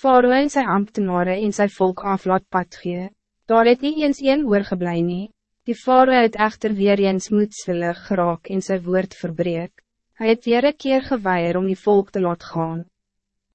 Faroe en sy ambtenare en sy volk af laat pad gee. Daar het nie eens een oorgeblij nie. Die Faroe het echter weer eens moedswillig geraak en sy woord verbreek. Hij het weer een keer geweier om die volk te laat gaan.